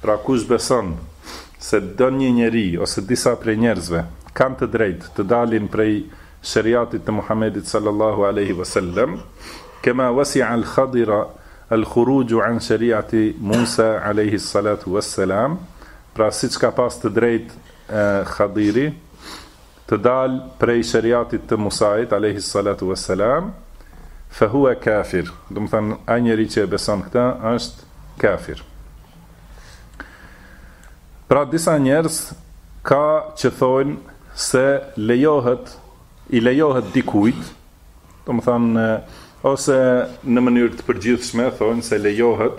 Pra kush beson se ndonjë njeri ose disa prej njerëzve kanë të drejtë të dalin prej sheriatit të Muhamedit sallallahu alejhi ve sellem, kema wasi'a al-Khadira al-khuruju an shari'ati Musa alejhi s-salatu was-selam, pra siç ka pas të drejtë Khadiri, të dalë prej sheriatit të Musait alejhi salatu ue selam, fe hue kafir, domethënë ai njeri që e beson këtë është kafir. Pra disa njerëz ka që thonë se lejohet i lejohet dikujt Domethënë, ose në mënyrë të përgjithshme thonë se lejohet,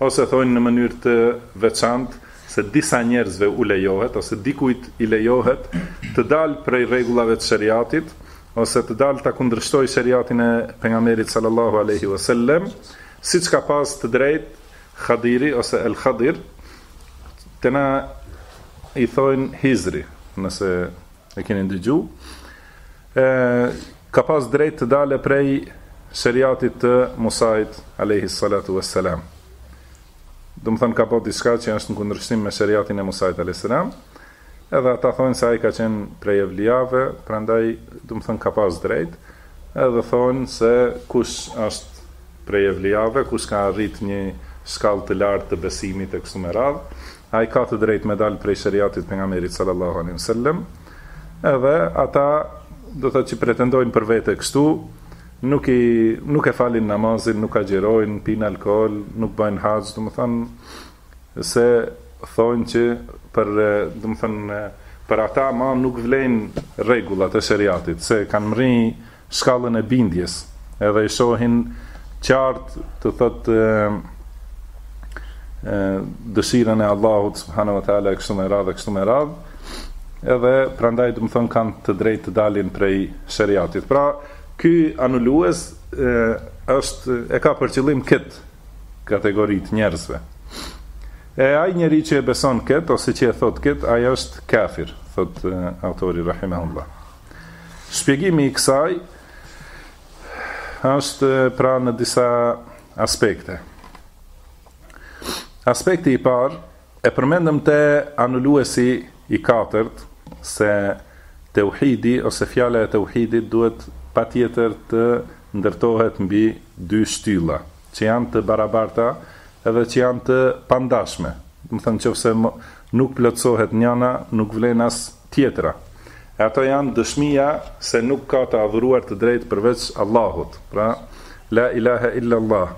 ose thonë në mënyrë të veçantë se disa njerëzve u lejohet, ose dikujt i lejohet të dalë prej rregullave të sheriatit, ose të dalë ta kundërshtojë sheriatin e Pejgamberit sallallahu alejhi ve sellem, siç ka pas të drejtë Khadiri ose El Khadir, te na i thonë Hizri, nëse e keni ndëgju. E ka pas drejt të dale prej sheriatit të Musait, alejhi salatu e selam. Domethënë ka bërë diçka që është në kundërshtim me sheriatin e Musait, alejhi salam, edhe ata thonë se ai ka qenë prej evliave, prandaj domethënë ka pas drejt, edhe thonë se kush është prej evliave, kush ka arrit një shkallë të lartë të besimit e kështu me radhë, ai ka të drejtë me dalë prej sheriatit të pejgamberit sallallahu alaihi wasallam. Edhe ata, domethënë që pretendojnë për vete kështu, nuk i nuk e falin namazin, nuk agjërojnë, pinë alkohol, nuk bajnë haxh, domethënë se thonë që për, domethënë për ata ma nuk vlejnë rregullat e sheriatit, se kanë mri shkallën e bindjes, edhe e shohin qartë domethënë dëshirën e Allahut subhanahu wa taala kështu me radhë kështu me radhë edhe prandaj domethënë kanë të drejtë të dalin prej sheriatit pra ky anulues e, është e ka për qëllim kët kategori të njerëzve e ai njeri që e beson kët ose që e thot kët ai është kafir thot autori rahimahullah Shpjegimi i kësaj është pra në disa aspekte. Aspekti i parë e përmendëm te anuluesi i katërt se teuhidi ose fjala e teuhidit duhet patjetër të ndërtohet mbi dy shtylla që janë të barabarta edhe që janë të pandashme. Domethënë qoftë se nuk plotësohet njana, nuk vlen as tjetra, e ato janë dëshmia se nuk ka të adhuruar të drejtë përveç Allahut, pra la ilaha illa Allah.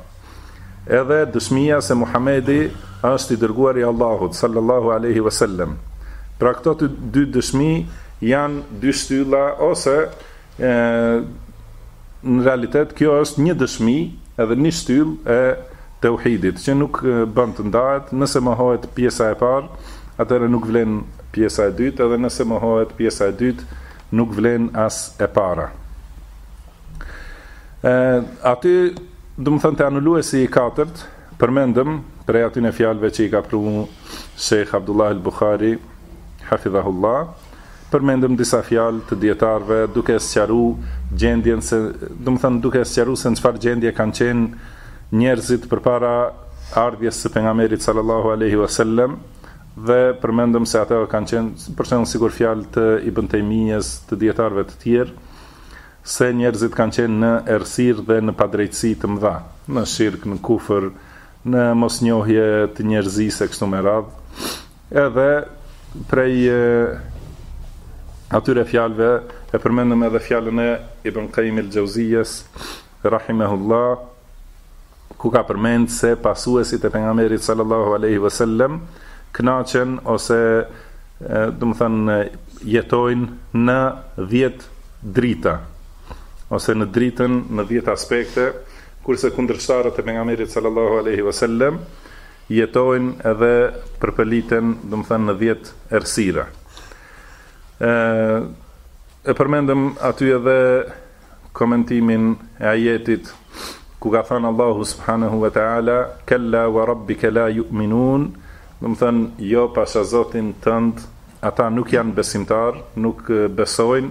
Edhe dëshmia se Muhamedi është i dërguar i Allahut sallallahu alaihi wasallam. Pra këto të dy dëshmi janë dy shtylla ose E, në realitet, kjo është një dëshmi edhe një shtyllë e teuhidit, që nuk bën të ndahet, nëse mohohet pjesa e parë, atëherë nuk vlen pjesa e dytë, edhe nëse mohohet pjesa e dytë, nuk vlen as e para. E, aty, domethënë te anuluesi i katërt, përmendëm prej atyne fjalëve që i ka pru Sheh Abdullah el-Bukhari, Hafidhahullah, Përmendëm disa fjalë të dijetarëve duke e sqaru gjendjen se domethënë duke e sqaru se në çfarë gjendje kanë qenë njerëzit përpara ardhjes së Pejgamberit sallallahu alejhi wa sellem dhe përmendëm se ato kanë qenë për shembull sikur fjalë të Ibn Tejmijes të dijetarëve të tjerë se njerëzit kanë qenë në errësirë dhe në padrejtësi të mëdha, në shirk, në kufër, në mosnjohje të njëri-tjetrit e kështu me radhë. Edhe prej atyre fjalëve e përmendëm edhe fjalën e Ibn Qayyim al-Jauziyes rahimahullah ku ka përmend se pasuesit e pejgamberit sallallahu alaihi wasallam kënaqen ose domethënë jetojnë në 10 drita ose në dritën në 10 aspekte kurse kundërshtarët e pejgamberit sallallahu alaihi wasallam jetojnë edhe përpëliten domethënë në dhjetë errësira e e përmendëm aty edhe komentimin e ajetit ku ka thënë Allahu subhanahu wa taala kalla wa rabbika la yu'minun domethënë jo pasha Zotin tënd ata nuk janë besimtarë nuk besojnë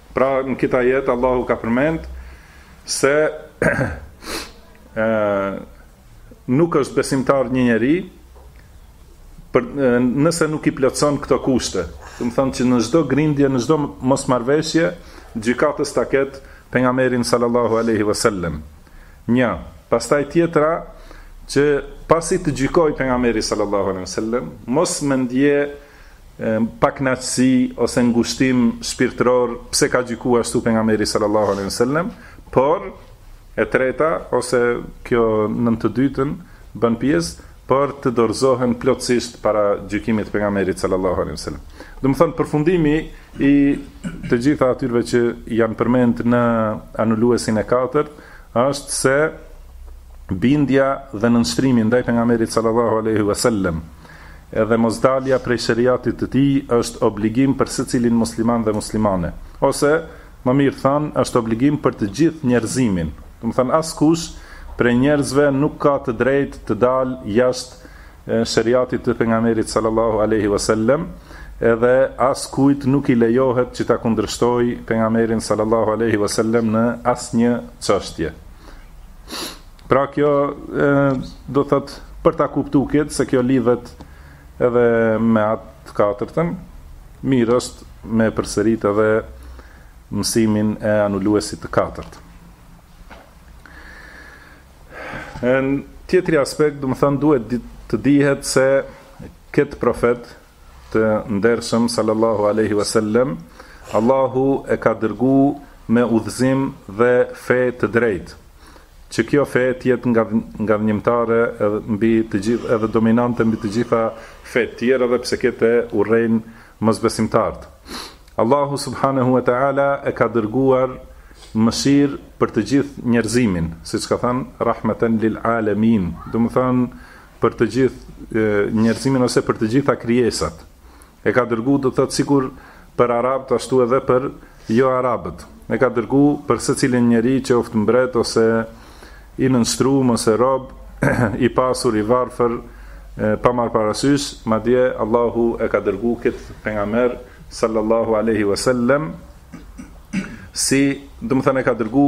Pra në këtë ajet Allahu ka përmend se ë nuk është besimtar një njeri për nëse nuk i plotëson këto kushte. Domethënë që në çdo grindje, në çdo mosmarrëveshje, gjykatës ta ketë pejgamberin sallallahu alaihi wasallam. Një, pastaj tjetra që pasi të gjykojë pejgamberi sallallahu alaihi wasallam, mos me ndje pakënaqësi ose ngushtim shpirtëror pse ka gjyku ashtu pejgamberi sallallahu alejhi ve sellem por e treta ose kjo nën të dytën bën pjesë por të dorëzohen plotësisht para gjykimit të pejgamberit sallallahu alejhi ve sellem domethënë përfundimi i të gjitha atyrve që janë përmend në anuluesin e katërt është se bindja dhe nënshtrimi ndaj pejgamberit sallallahu alejhi ve sellem Edhe mosdalja prej sheriatit të tij është obligim për secilin musliman dhe muslimane. Ose, më mirë thanë, është obligim për të gjithë njerëzimin. Domethënë, askush prej njerëzve nuk ka të drejtë të dalë jashtë sheriatit të Pejgamberit sallallahu alejhi wa sellem, edhe askujt nuk i lejohet që ta kundërshtojë Pejgamberin sallallahu alejhi wa sellem në asnjë çështje. Pra kjo do të thotë për ta kuptu këtë se kjo lidhet edhe me atë të katërtën, mirë është me përsërit edhe mësimin e anuluesit të katërt. Në tjetrin aspekt, domethënë duhet të dihet se këtë profet të ndershëm sallallahu alejhi ve sellem Allahu e ka dërgu me udhëzim dhe fe të drejtë që kjo fe të jetë nga ngadhënjimtare edhe mbi të gjithë edhe dominante mbi të gjitha fetë tjera edhe pse kete urrejn mosbesimtarët Allahu subhanahu wa taala e ka dërguar mëshirë për të gjithë njerëzimin siç ka thënë rahmatan lil alamin domethënë për të gjithë njerëzimin ose për të gjitha krijesat. E ka dërgu do të thotë sikur për arabët ashtu edhe për jo arabët. E ka dërgu për secilin njeri qoftë mbret ose i nënshtrum ose rob i pasur i varfër pa marr parasysh, madje Allahu e ka dërgu kët pejgamber sallallahu alaihi wasallam si domethënë e ka dërgu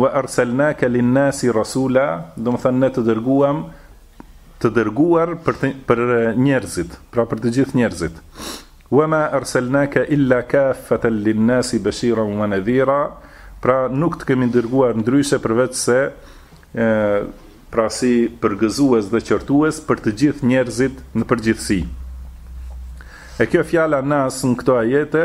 Wa arsalnaka lin-nasi rasula, domethënë ne të dërguam të dërguar për të, për njerëzit, pra për të gjithë njerëzit. Wa ma arsalnaka illa kaffatan lin-nasi bashiran wa nadhira, pra nuk të kemi dërguar ndryshe përveç se e, pra si përgëzues dhe qortues për të gjithë njerëzit në përgjithësi. E kjo fjala nas në këto ajete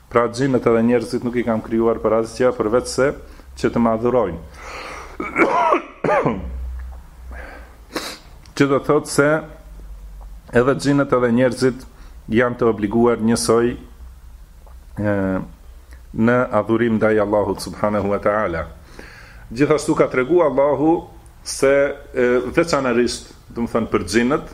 Pra xhinët edhe njerëzit nuk i kam krijuar për asgjë përveçse që të më adhurojnë. Që do të thotë se edhe xhinët edhe njerëzit janë të obliguar njësoj në adhurim ndaj Allahut subhanahu wa taala. Gjithashtu ka tregu Allahu se veçanërisht, domethënë për xhinët,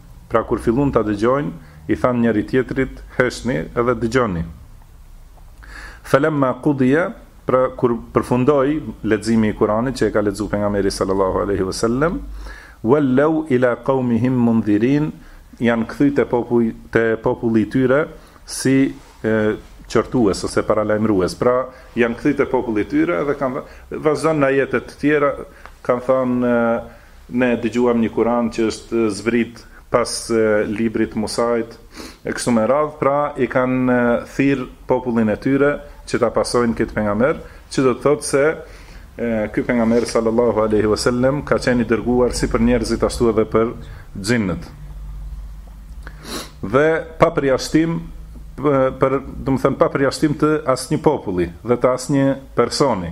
Pra kur fillun ta dëgjojnë, i thanë njëri tjetrit, Heshni dhe dëgjoni. Felemma kudhije, pra kur përfundoi leximi i Kuranit që e ka lexu pejgamberi sallallahu alaihi wasallam, wallau ila qaumihim mundhirin, janë kthy te populli te populli i tyre si qortues ose paralajmërues. Pra janë kthy te populli i tyre dhe kanë vazhdon në ajete të tjera kanë thënë Ne dëgjuam një Kuran që është zbrit pas librit të Musait, e kështu me radhë, pra i kanë thirrë popullin e tyre që ta pasojnë këtë pejgamber, që do të thotë se ky pejgamber sallallahu alaihi wasallam ka qenë i dërguar si për njerëzit ashtu edhe për xhinnët. Dhe pa përjashtim për, domethënë pa përjashtim të asnjë populli dhe të asnjë personi.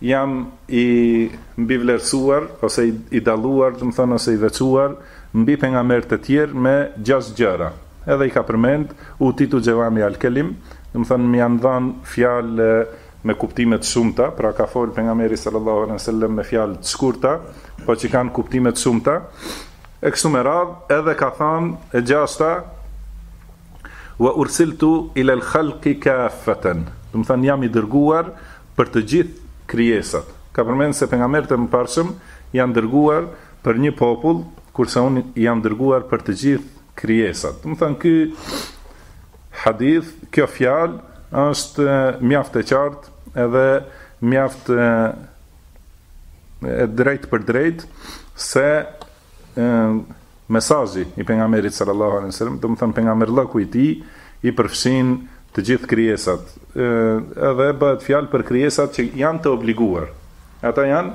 Jam i mbivlerësuar ose i dalluar, domethënë ose i veçuar mbi pejgamberët e tjerë me gjashtë gjëra. Edhe i ka përmend, Utitu xhevami al kelim, domethënë më janë dhanë fjalë me kuptime të shumta, pra ka folë pejgamberi sallallahu alejhi ve selem me fjalë të shkurta, po që kanë kuptime të shumta, e kështu me radhë, edhe ka thënë, e gjashta, Wa ursiltu ila al-khalqi kaffatan, domethanë jam i dërguar për të gjithë krijesat. Ka përmend se pejgamberët e mëparshëm janë dërguar për një popull, kurse unë jam dërguar për të gjithë krijesat. Domethanë ky hadith, kjo fjalë është mjaft e qartë edhe mjaft e drejtpërdrejtë se Mesazhi i Pejgamberit sallallahu alejhi ve sellem, domethënë pejgamberllëku i tij, i përfshin të gjithë krijesat. Edhe bëhet fjalë për krijesat që janë të obliguar. Ata janë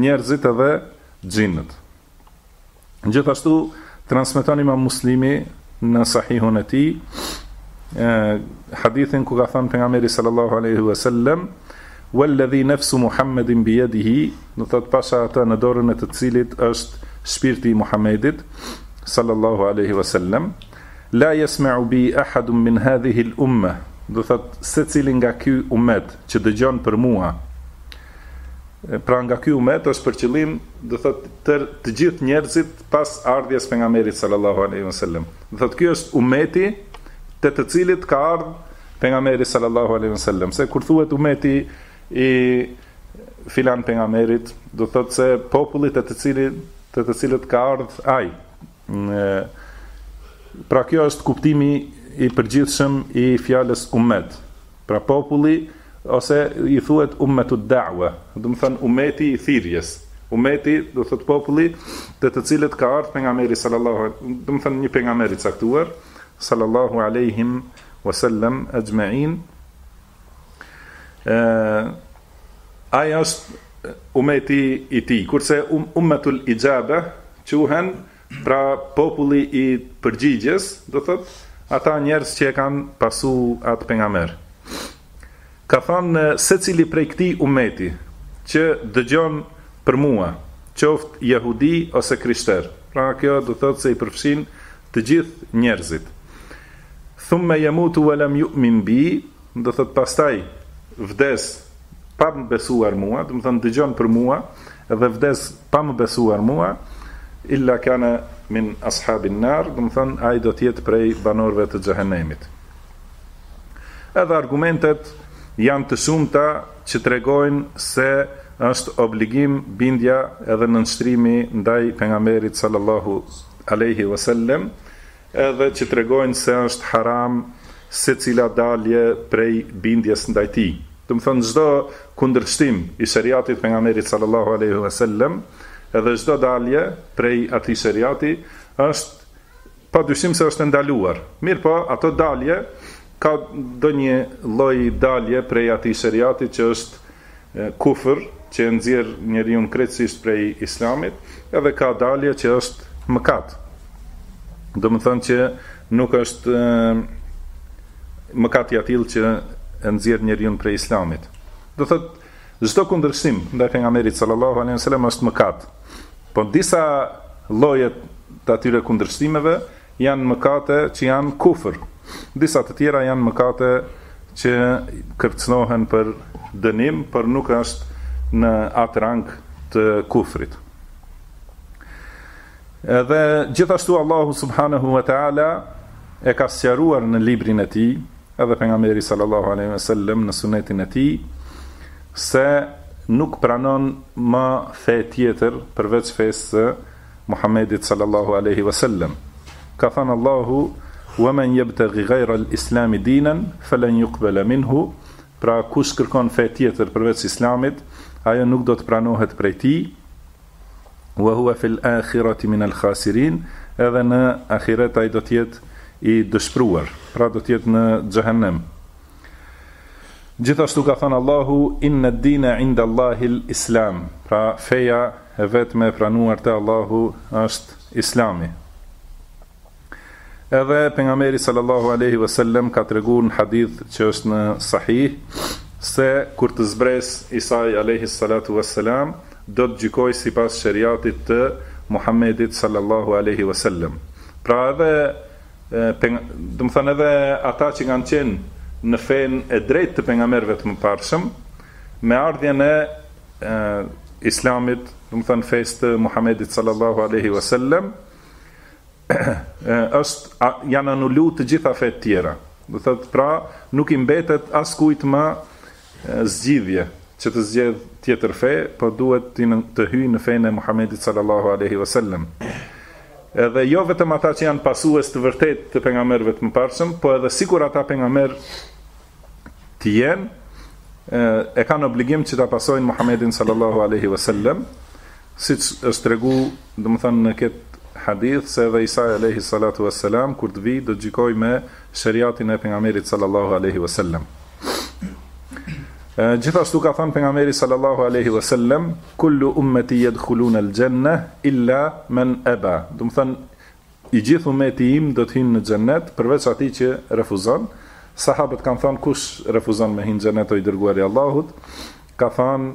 njerëzit edhe xhinët. Gjithashtu transmeton Imam Muslimi në Sahihun e tij hadithin ku ka thënë pejgamberi sallallahu alejhi ve sellem Walladhi nafsu Muhammedin bi yadihi, do të thotë pasha atë në dorën e të cilit është shpirti i Muhammedit, sallallahu alejhi wa sallam, la yasma'u bi ahadun min hadhihi al-umma, do të thotë secili nga ky umet që dëgjon për mua, pra nga ky umet është për qëllim, do të thotë të gjithë njerëzit pas ardhjes pejgamberit sallallahu alejhi wa sallam. Do të thotë ky është umeti te të cilit ka ardh Pejgamberi sallallahu alejhi ve sellem, se kur thuhet umeti i filan pejgamberit, do thotë se populli te të cilit te të cilët ka ardh ai. Pra kjo është kuptimi i përgjithshëm i fjalës umet. Pra populli ose i thuhet umetu da'wa, domethënë umeti i thirrjes. Umeti do thotë populli te të cilët ka ardh pejgamberi sallallahu, domethënë një pejgamber i caktuar sallallahu alejhi Wa sallam ajma'in. Ai është umeti i tij, kurse ummetul ixhabe quhen pra populli i përgjigjes, do thot ata njerëz që e kanë pasuar atë pejgamber. Ka thënë secili prej këtij umeti që dëgjon për mua, qoftë jehudi ose krishter. Pra kjo do thot se i përfshin Të gjithë njerëzit. Thumme jemutu wa lam yu'min bi, domethënë pastaj vdes pa më besuar mua, domethënë dëgjon për mua dhe vdes pa më besuar mua, illa kana min ashabin nar, domethënë ai do të jetë prej banorëve të xhehenemit. Edhe argumentet janë të shumta që tregojnë se është obligim bindja edhe nënshtrimi ndaj pejgamberit sallallahu alejhi ve sellem edhe që tregojnë se është haram secila dalje prej bindjes ndaj tij. Domethënë çdo kundërshtim i sheriatit të pejgamberit sallallahu alejhi ve sellem dhe çdo dalje prej atij sheriati është pa dyshim se është e ndaluar. Mirëpo ato dalje ka ndonjë lloj dalje prej atij sheriati që është kufër që e nxjerr njeriun krejtësisht prej Islamit, edhe ka dalje që është mëkat. Domethënë që nuk është mëkat i atillë që e nxjerr njeriun prej Islamit. Do thotë çdo kundërshtim ndaj pejgamberit sallallahu alejhi wasallam është mëkat. Po disa lloje të atyre kundërshtimeve Janë mëkate që janë kufër. Disa të tjera janë mëkate që kërcënohen për dënim, por nuk është në atë rang të kufrit. Edhe gjithashtu Allahu subhanahu wa taala e ka sqaruar në librin e tij, edhe pejgamberi sallallahu alaihi wasallam në sunetin e tij, se nuk pranon më fe tjetër përveç fesë së Muhammedit sallallahu alejhi ve sellem ka thënë Allahu wa man yabtaghi ghayra al-islam dinan falan yuqbala minhu pra kush kërkon fe tjetër përveç islamit ajo nuk do të pranohet prej tij wa huwa fil akhirati min al-khasirin edhe në ahiret ai do të jetë i dëshpëruar pra do të jetë në xhehenem Gjithashtu ka thënë Allahu inna ad-dina 'inda Allahi al-Islam. Pra feja e vetme e pranuar te Allahu është Islami. Edhe pejgamberi sallallahu alaihi wasallam ka treguar në hadith që është në sahih se kur të zbresë Isa alaihi salatu wassalam do të gjykojë sipas sheriatit të Muhammedit sallallahu alaihi wasallam. Pra edhe domethënë edhe ata që kanë qenë në fenë e drejtë të pejgamberëve të mëparshëm me ardhjen e Islamit, domethënë fesë të Muhamedit sallallahu alaihi wasallam, është janë anulu të gjitha fetë tjera. Do thotë pra nuk i mbetet askujt më Zgjidhje, që të zgjedhë tjetër fe, po duhet të të hyjë në fenë e Muhamedit sallallahu alejhi ve sellem. Edhe jo vetëm ata që janë pasues të vërtetë të pejgamberëve të mëparshëm, po edhe sikur ata pejgamberë të jenë, e kanë obligim që ta pasojnë Muhamedin sallallahu alejhi ve sellem, siç është tregu, domethënë në këtë hadith se edhe Isa alejhi salatu ve selam kur të vijë do të gjykojë me sheriatin e pejgamberit sallallahu alaihi wasallam. Gjithashtu ka thënë pejgamberi sallallahu alaihi wasallam, "Kullu ummati yadkhuluna al-janna illa man aba." Domethënë i gjithë ummeti im do të hyjnë në xhennet përveç atij që refuzon. Sahabët kanë thënë, "Kush refuzon me hy në xhennet o i dërguari i Allahut?" Ka thënë,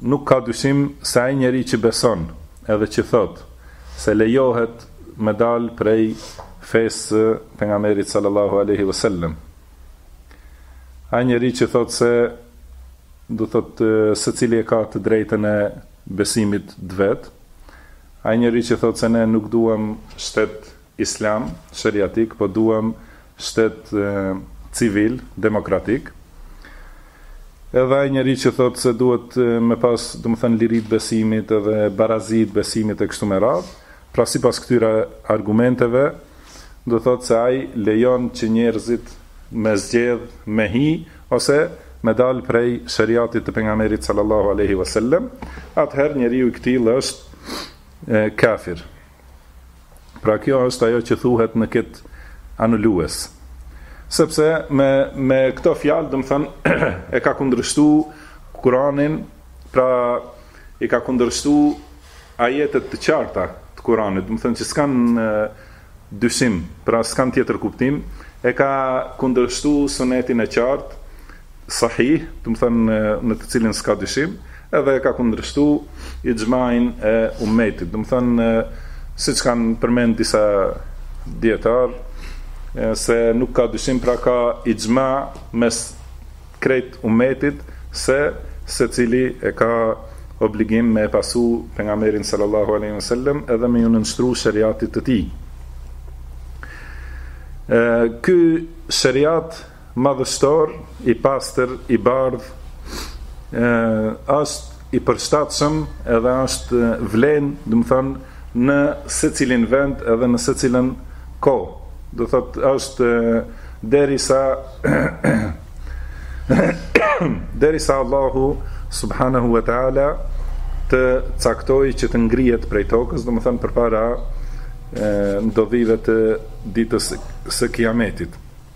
Nuk ka dyshim se ai njeri që beson edhe që thotë se lejohet me dalë prej fesë së Pejgamberit sallallahu alaihi wasallam. Ai njeri që thotë se do thotë secili e ka të drejtën e besimit të vet. Ai njeri që thotë se ne nuk duam shtet Islam sheriatik po duam shtet civil demokratik edhe ai njeri që thot se duhet me pas domethën liri të besimit edhe barazi të besimit e kështu me radh pra sipas këtyre argumenteve do thot se ai lejon që njerzit me zgjedh me hi ose me dal prej sheriatit të pejgamberit sallallahu alejhi vesellem atëher njeriu i këtill është kafir. Pra kjo është ajo që thuhet në këtë anulues. Sepse me, me këto fjalë, domethënë, e ka kundërshtu Kuranin, pra i ka kundërshtu ajetet të qarta të Kuranit, domethënë që s'kan dyshim, pra s'kan tjetër kuptim, e ka kundërshtu sunetin e qartë, sahih, domethënë në, në të cilin s'ka dyshim, edhe e ka kundërshtu ixhmain e umetit, domethënë siç kanë përmend disa dijetarë se nuk ka dyshim pra ka ixhma mes krejt umetit se secili e ka obligim me e pasu pejgamberin sallallahu aleyhi sallem edhe me iu nënshtru sheriatit të tij. Ky sheriat Madhështor, i pastër, i bardhë, është i përshtatshëm edhe është vlen, domethënë, në secilin vend edhe në secilën kohë. Domethënë është derisa derisa Allahu subhanahu wa taala të caktojë që të ngrihet prej tokës, domethënë përpara ndodhive të ditës së Kiametit.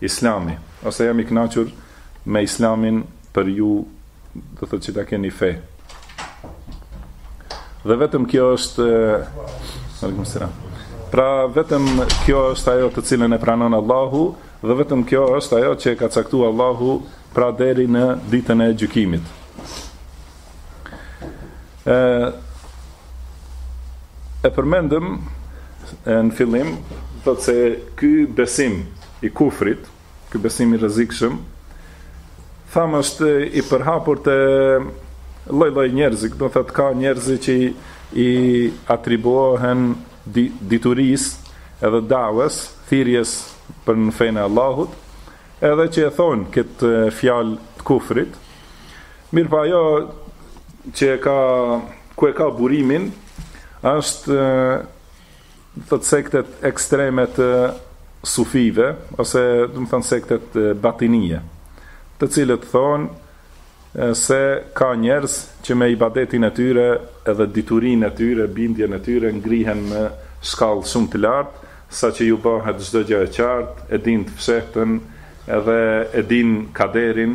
Islami, ose jam i kënaqur me Islamin për ju domethënë që ta keni fe. Dhe vetëm kjo është Aleikum selam. Pra vetëm kjo është ajo të cilën e pranon Allahu dhe vetëm kjo është ajo që e ka caktuar Allahu pra deri në ditën e gjykimit. E, e përmendëm në fillim, thotë se ky besim i kufrit, ky besim i rrezikshëm, thamë është i përhapur te lloj-lloj njerëzi, domethënë ka njerëz që i, i atribuohen di, diturisë edhe daves, thirrjes për në fenë e Allahut, edhe që e thonë këtë fjalë të kufrit, Mirëpo ajo që e ka, ku e ka burimin, është te sektet ekstreme të sufive, ose domethënë sektet batinije, të cilët thonë se ka njerëz që me ibadetin e tyre edhe diturinë e tyre, bindjen e tyre, ngrihen në shkallë shumë të lartë, saqë ju bëhet çdo gjë e qartë, e dinë të fshehtën edhe e dinë kaderin,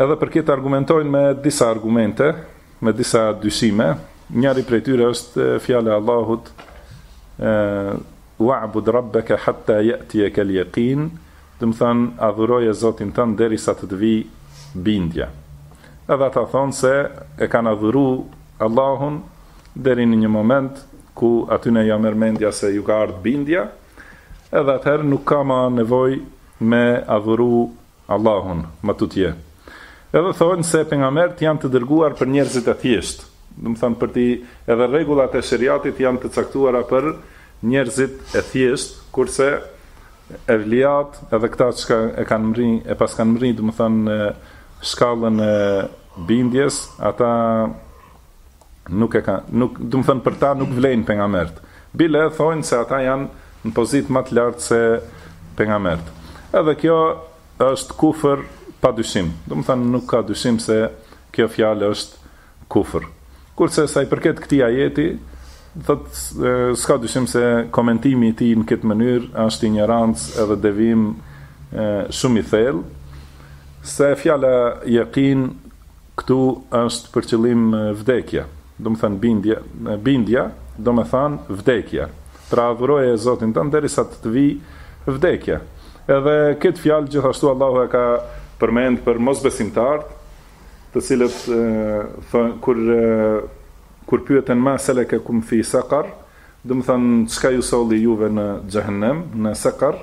Edhe për këtë argumentojnë me disa argumente, me disa dyshime. Njëri prej tyre është fjala e Allahut: "Wa'bud rabbaka hatta ya'tiyaka al-yaqin", domethënë adhuroje Zotin tënd derisa të të vijë bindja. Edhe ata thonë se e kanë adhuru Allahun deri në një moment ku atyne ja merr mendja se ju ka ardhë bindja, edhe atëherë nuk ka ma nevojë me adhuru Allahun, më tutje. Edhe thonë se pejgamberët janë të dërguar për njerëzit e thjeshtë, domethënë për t'i edhe rregullat e sheriatit janë të caktuara për njerëzit e thjeshtë, kurse evlijatë edhe këta që e kanë mri, e paskan mri, domethënë shkallën e bindjes, ata Nuk e kanë, nuk, domethënë për ta nuk vlejnë pejgambert. Bile thonë se ata janë në pozitë më të lartë se pejgambert. Edhe kjo është kufër pa dyshim. Domethënë nuk ka dyshim se kjo fjalë është kufër. Kurse sa i përket këtij ajeti, thot s'ka dyshim se komentimi i tij në këtë mënyrë është injorancë edhe devijim shumë i thellë se fjala yaqin Këtu është për qëllim vdekja, domethënë bindja, bindja domethënë vdekja. Pra adhuroje Zotin tand derisa të të vijë vdekja. Edhe këtë fjalë gjithashtu Allahu e ka përmend për mosbesimtarët, të cilët thonë kur kur pyeten ma selekakum fi saqar, Domethënë, çka ju solli juve në xhehenem, në seqar?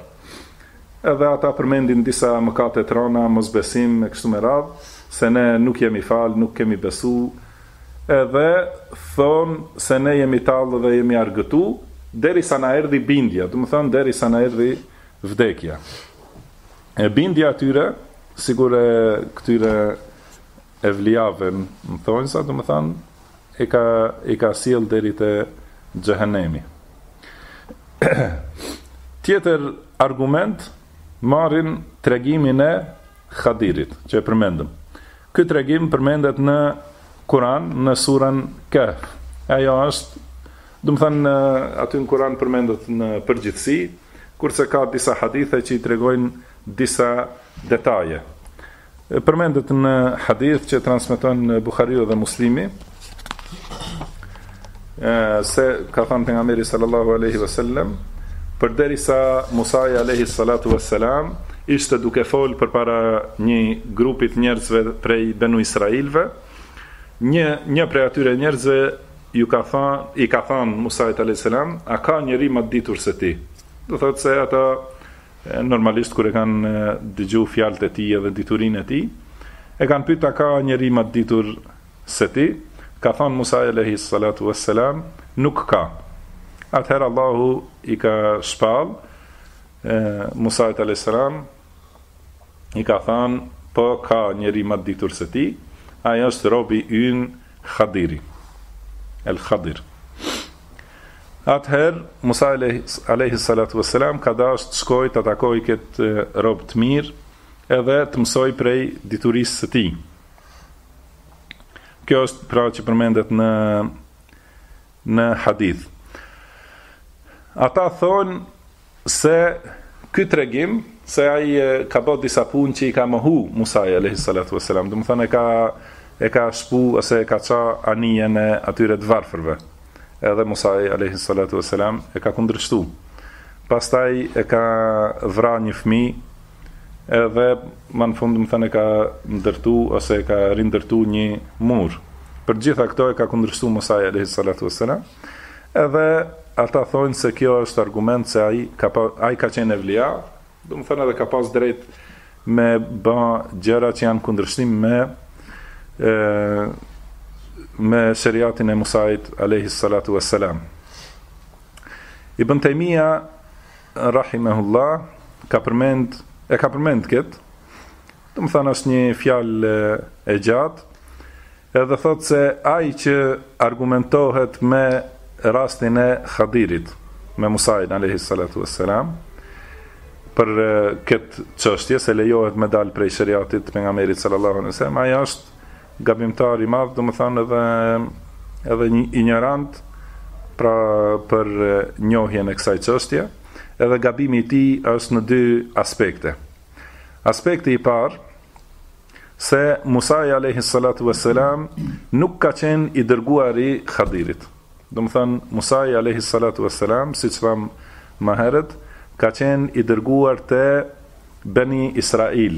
Edhe ata përmendin disa mëkate të rana, mosbesim, e kështu me radhë, se ne nuk jemi falë, nuk kemi besu, edhe thonë se ne jemi tallë dhe jemi argëtu, deri sa na erdhi bindja, domethënë deri sa na erdhi vdekja. E bindja e tyre, sikur e këtyre evliave, me thonjëza, domethënë, i ka i ka sjell deri te xhehenemi. Tjetër argument marrin tregimin e Khadirit, që e përmendëm. Ky tregim përmendet në Kur'an në surën Kahf. Ajo është, domethënë aty në Kur'an përmendet në përgjithësi, kurse ka disa hadithe që i tregojnë disa detaje. Përmendet në hadith që transmeton Buhariu dhe Muslimi se ka thënë pejgamberi sallallahu alaihi wasallam përderisa Musa alaihi salatu wassalam ishte duke fol përpara një grupi të njerëzve prej Banu Israilve një një prej atyre njerëzve ju ka thënë i ka thënë Musa alaihi salam a ka njeri më të ditur se ti do thotë se ata Normalisht kur e kanë dëgju fjalët e tij edhe diturinë e tij, e kanë pyet a ka njeri më të ditur se ti? Ka thënë Musa alejhi salatu was salam, nuk ka. Atëherë Allahu i ka shpall Musa alejhi salam i ka thënë po ka njeri ma të ditur se ti, ai është robi ynë Khadiri. El Khadir. Atëherë, Musa alayhi salatu vesselam ka dasht të shkojë ta takojë këtë rob të mirë, edhe të mësojë prej diturisë së tij. Kjo është pra që përmendet në në hadith. Ata thonë Se ky tregim se ai ka bërë disa punë që i ka mohu Musa i alayhi salatu wasalam, domethënë e ka e ka shpu ose e ka ça anijen e atyre të varfërve. Edhe Musa i alayhi salatu wasalam e ka kundërshtu. Pastaj e ka vra një fëmi edhe më në fund domethënë e ka ndërtu ose e ka rindërtu një mur. Për gjitha këto e ka kundërshtu Musai a.s. Edhe Ata thonë se kjo është argument se ai ka pa, ai ka qenë evlia, domethënë edhe ka pas drejt me ba gjëra që janë kundërshtim me ë me sheriatin e Musait alayhi salatu wassalam. Ibn Taymija rahimahullah ka përmend e ka përmend këtë. Domethënë është një fjalë e gjatë Edhe thotë se ai që argumentohet me rastin e Hadirit me Musain alejhi salatu ves selam për këtë çështje se lejohet me dal prej sheriatit pejgamberit sallallahu alejhi wasallam ai është gabimtar i madh domethënë edhe edhe një injorant pra për njohjen e kësaj çështje edhe gabimi i tij është në dy aspekte aspekti i parë Se Musai alejhi salatu ve selam nuk ka qenë i dërguari i Hadirit. Domethënë Musai alejhi salatu ve selam, siç tham më herët, ka qenë i dërguar te Beni Israil.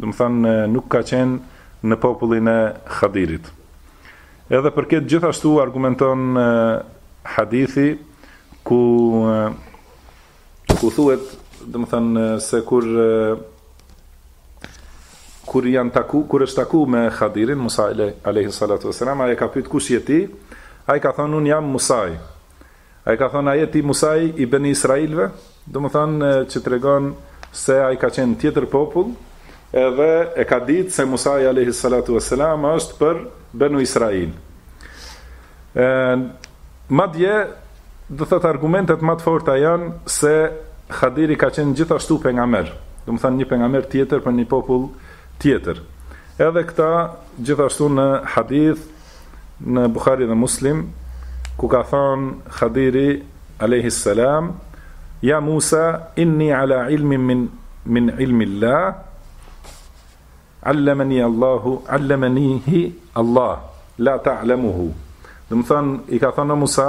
Domethënë nuk ka qenë në popullin e Hadirit. Edhe për këtë gjithashtu argumenton hadithi ku Ku thuhet, domethënë, se kur kur janë taku, kur është taku me Hadirin, Musa alayhi salatu wasalam, ai e ka pyet kush je ti? Ai ka thënë unë jam Musai. Ai ka thënë a je ti Musai i Beni Israilve? Domethënë që tregon se ai ka qenë tjetër popull, edhe e ka ditë se Musa alayhi salatu wasalam është për Benu Israil. E, madje, domethënë argumentet më të forta janë se Hadiri ka qenë gjithashtu pejgamber. Domethënë një pejgamber tjetër për një popull tjetër. Edhe këtë gjithashtu në hadith në Bukhari dhe Muslim ku ka thënë Hadiri alayhi salam ja Musa inni ala ilmin min min ilmi Allah allamani Allahu, allamanihi Allah la ta'lamuhu Domethënë i ka thënë o Musa,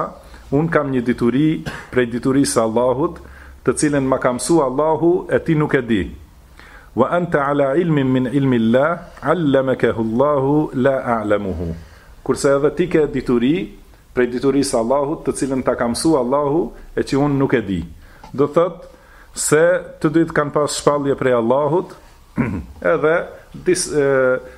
un kam një dituri prej diturisë së Allahut, të cilën ma ka mësua Allahu e ti nuk e di. Wa anta ala ilmin min ilmi Allah, allamakahu Allahu la a'lamuhu. Kurse edhe ti ke dituri prej diturisë së Allahut, të cilën ta ka mësua Allahu e që un nuk e di. Do thot se të dyt kanë pas shpallje prej Allahut, Edhe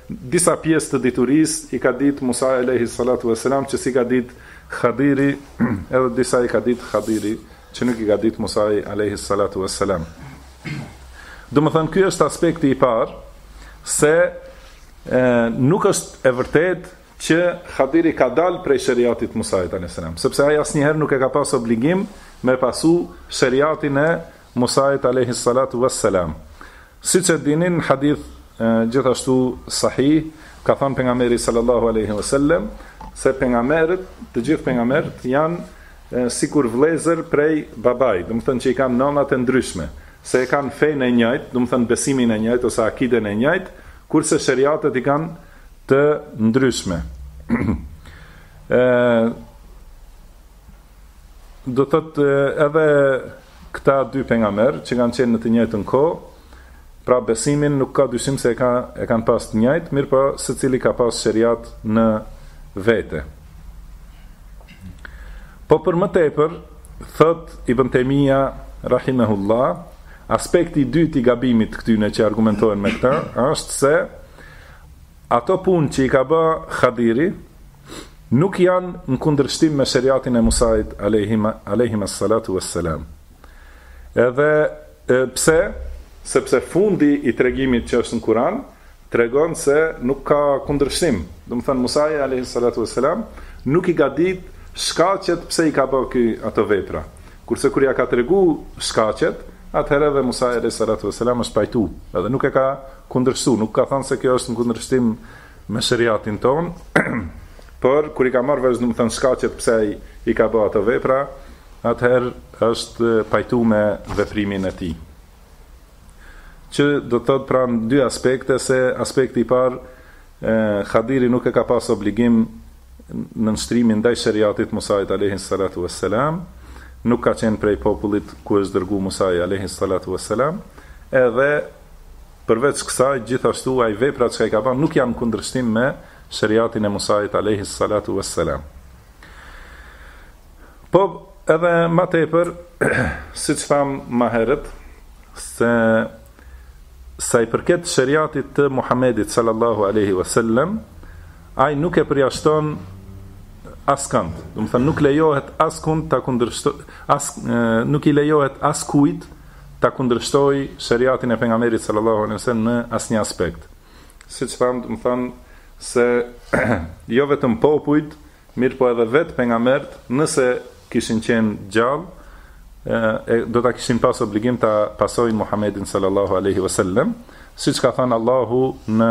disa pjesë të diturisë i ka ditë Musai alejhi salatu ve selam që s'i ka ditë Hadiri edhe disa i ka ditë Hadiri që nuk i ka ditë Musai alejhi salatu ve selam. Domethënë ky është aspekti i parë se e, nuk është e vërtetë që Hadiri ka dalë prej shariatit Musait alejhi selam, sepse ai asnjëherë nuk e ka pas obligim me pasu shariatin e Musait alejhi salatu was selam. Siç e dini në hadith gjithashtu sahih ka thënë pejgamberi sallallahu alejhi wa sellem se pejgamberët, të gjithë pejgamberët janë sikur vëllezër prej babait, domethënë që i kanë nënat e ndryshme, se e kanë fenë e njëjtë, domethënë besimin e njëjtë ose akiden e njëjtë, kurse shariatet i kanë të ndryshme. E do të thotë edhe Këta dy pejgamber që kanë qenë në të njëjtën kohë, pra besimin nuk ka dyshim se e ka e kanë pas të njëjtë, mirëpo secili ka pas sheriat në vete. Po për më tepër, thot Ibn Taymija rahimehullah, aspekti i dytë i gabimit të këtyne që argumentohen me këtë është se ato punë që i ka bë Khadiri, Nuk janë në kundërshtim me sheriatin e Musait alejhima alejhima salatu ue selam. Edhe pse, sepse fundi i tregimit që është në Kuran tregon se nuk ka kundërshtim. Domethënë Musai alejhi salatu ue selam nuk i ka ditë shkaqet pse i ka bërë ky ato vepra. Kurse kur ia ka tregu shkaqet, atëherë edhe Musai alejhi salatu ue selam është pajtu, edhe nuk e ka kundërshtu, nuk ka thënë se kjo është në kundërshtim me sheriatin tonë, por kur i ka marrë vesh domethënë shkaqet pse ai i ka bërë ato vepra, atëherë është pajtuar me veprimin e tij. Që do të thotë pra në dy aspekte se aspekti i parë Khadiri nuk e ka pas obligim nënshtrimin ndaj shariatit Musait alayhi salatu wassalam, nuk ka qenë prej popullit ku është dërguar Musai alayhi salatu wassalam, edhe Përveç kësaj, gjithashtu ai veprat që ai ka bërë nuk kanë qenë në kundërshtim me Sheriatin e Musait alejhi salatu ue selam. Po edhe më tepër, siç thamë më herët, se sa i përket Sheriatit të Muhamedit sallallahu alaihi wasallam, ai nuk e përjashton askënd. Domethënë nuk lejohet askund ta kundërshtojë, as nuk i lejohet askujt ta kundërshtojë sheriatin e Pejgamberit sallallahu alejhi ve sellem në asnjë aspekt. Siç thamë, domethënë se jo vetëm popujt, mirëpo edhe vetë pejgambert, nëse kishin qenë gjallë, e do ta kishin pas obligim ta pasojnë Muhamedin sallallahu alejhi ve sellem, siç ka thënë Allahu në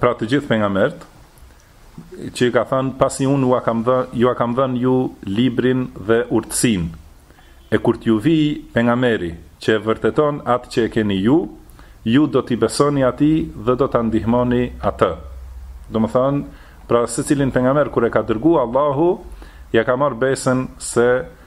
pra të gjithë pejgambert që i ka thënë pasi unë ju kam dhënë ju librin dhe urtësinë e kur t'ju vijë pejgamberi që e vërteton atë që e keni ju ju do t'i besoni atij dhe do ta ndihmoni atë domethënë pra secilin pejgamber kur e ka dërguar Allahu ia ka marrë besën se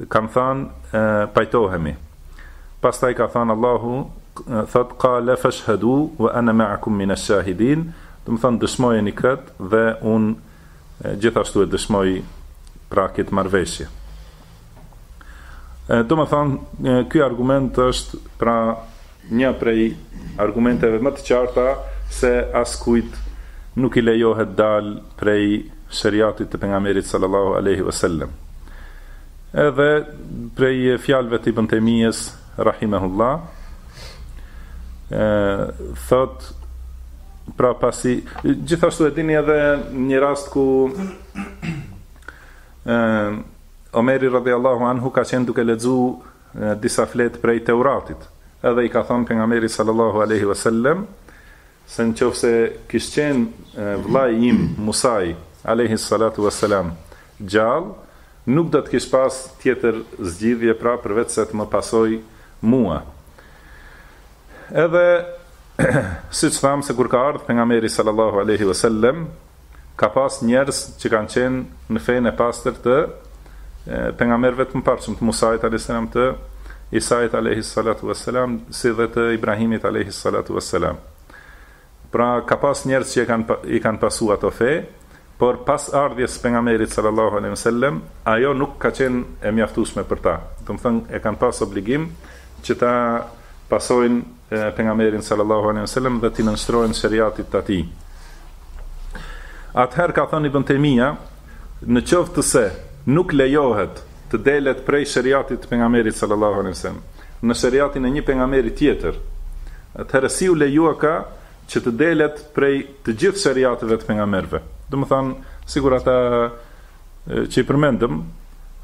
Kanë thanë, Pajtohemi. Pastaj ka thanë Allahu, thotë, Kale feshhedu, wa ene me'akum mine shahidin, domethanë, dëshmojeni këtë, dhe unë gjithashtu e dëshmoj pra këtë marrëveshje. Domethanë, ky argument është pra Një prej argumenteve më të qarta se askujt nuk i lejohet dalë prej sheriatit të Pejgamberit sallallahu alejhi ve sellem. Edhe prej fjalëve të Ibn Tejmijjes rahimehullah thotë pra pasi gjithashtu e dini edhe një rast ku Omeri radhiyallahu anhu ka qenë duke lexuar disa fletë prej Teuratit, edhe i ka thënë Pejgamberi sallallahu alejhi ve sellem se në qoftë se kish qenë vëllai im Musai alejhi salatu ve selam gjallë, nuk do të kish pas tjetër zgjidhje pra përveçse të më pasojë mua. Edhe siç thamë se kur ka ardhur Pejgamberi sallallahu alejhi ve sellem Ka pas njerëz që kanë qenë në fenë e pastër të pejgamberëve të mëparshëm, të Musait alayhis salam, të Isait alayhis salatu was salam, si dhe të Ibrahimit alayhis salatu was salam. Pra ka pas njerëz që kanë i kanë pasu ato fe, por pas ardhjes së pejgamberit sallallahu alaihi wasallam, ajo nuk ka qenë e mjaftueshme për ta. Domethënë e kanë pas obligim që ta pasojnë pejgamberin sallallahu alejhi ve sellem dhe t'i nënshtrohen sheriatit të tij. Atëherë ka thënë Ibn Tejmije, në qoftë se nuk lejohet të delet prej sheriatit të pejgamberit sallallahu alejhi ve sellem në sheriatin e një pejgamberi tjetër, atëherë si u lejuaka që të delet prej të gjithë sheriateve të pejgamberëve. Domethënë, sikur ata që i përmendëm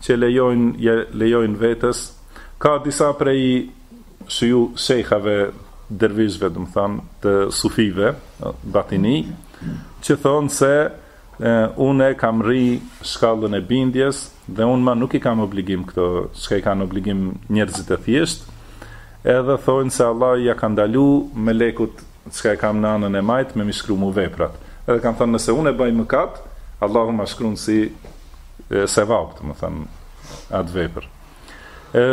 që lejojnë lejojnë vetes, ka disa prej shiju shejhave dervishëve, domethanë, të sufive, batini, që thonë se unë e kam mrri shkallën e bindjes dhe unë ma nuk i kam obligim këto, çka i kanë obligim njerëzit e thjesht, edhe thonë se Allah ja ka ndalu melekut çka e kam në anën e majtë me m'i shkru mu veprat. Edhe ka thonë nëse unë e bëj mëkat, Allahu ma shkrunë si sevap, domethanë, atë vepër. E,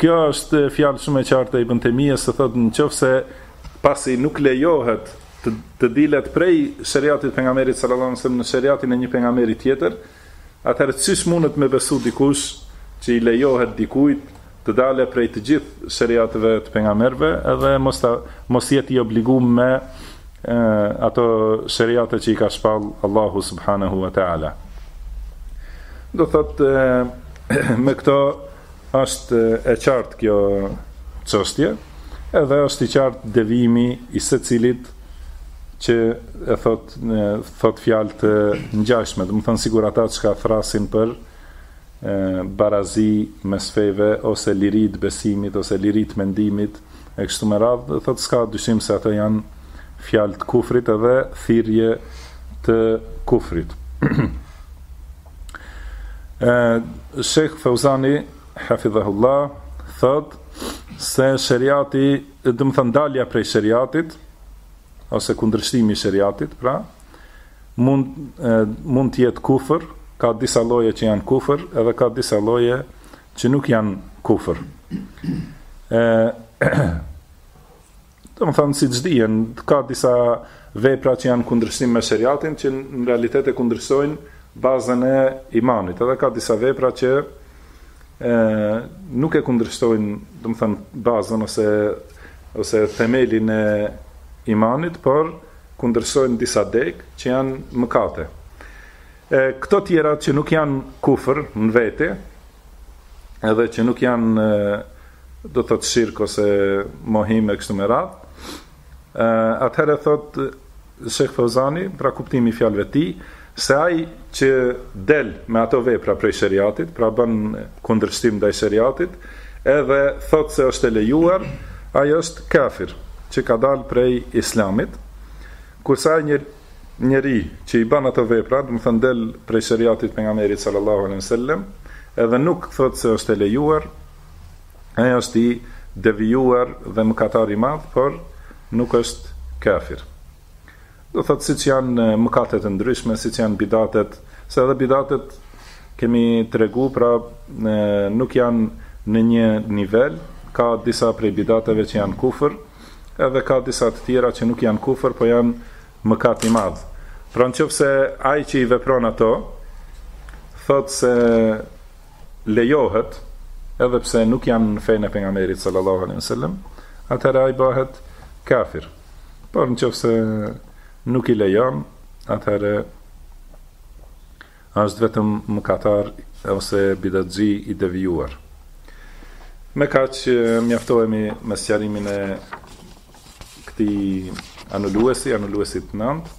kjo është fjalë shumë e qartë e Ibn Tejmijes, se thotë në qoftë se pasi nuk lejohet të, të dilet prej sheriatit pejgamerit sallallahu alaihi wasallam në sheriatin e një pejgameri tjetër, atëherë qysh mundet me besu dikush që i lejohet dikujt të dale prej të gjithë sheriateve të pejgamerve edhe mos, ta, mos jetë i obligum me e, ato sheriate që i ka shpall Allahu subhanahu wa ta'ala. Do thotë, me këto është e qartë kjo çështje, edhe është i qartë devijimi i secilit që e thot në thot fjalë të ngjashme, domethënë sigur ata që thërrasin për e, barazi mes feve ose liri të besimit ose liri të mendimit e kështu me radhë, do thot s'ka dyshim se ata janë fjalë të kufrit edhe thirrje të kufrit. Shejh Fauzani, hafidhahullah, thot se sheriati, domethanë dalja prej sheriatit, ose kundërshtimi i sheriatit, pra, mund, mund të jetë kufër, ka disa lloje që janë kufër, edhe ka disa lloje që nuk janë kufër. Domethanë siç dihen, ka disa vepra që janë kundërshtim me sheriatin që në realitet e kundërshtojnë bazën e imanit. Edhe ka disa vepra që e nuk e kundërshtojnë, domethanë bazën ose ose themelin e imanit, por kundërshtojnë disa degë që janë mëkate. E këto tjera që nuk janë kufër në vete, edhe që nuk janë do të thotë shirk ose mohim e kështu me radhë. Ë atëherë thotë Shejh Feuzani, pra kuptimi i fjalëve të tij, se ai që del me ato vepra prej shariatit, pra bën kundërshtim ndaj shariatit, edhe thotë se është e lejuar, ai është kafir, që ka dalë prej islamit. Kurse ai njeri që i bën ato vepra, do të thotë del prej shariatit pejgamberit sallallahu alaihi wasallam, edhe nuk thotë se është e lejuar, Ai është i devijuar dhe mëkatar i madh, por nuk është kafir. Do thotë siç janë mëkatet e ndryshme, siç janë bidatet, se edhe bidatet kemi tregu, pra nuk janë në një nivel, ka disa prej bidateve që janë kufër, edhe ka disa të tjera që nuk janë kufër, po janë mëkat i madh. Pra në qoftë se ai që i vepron ato, thotë se lejohet, edhe pse nuk janë në fenë e Pejgamberit sallallahu alejhi ve sellem, atëherë ai bahet kafir. Por në qoftë se nuk i lejon, atëherë ashtë vetëm mëkatar ose bidatxhi i devijuar. Me kaq mjaftohemi me sqarimin e këtij anuluesi, anuluesit të 9.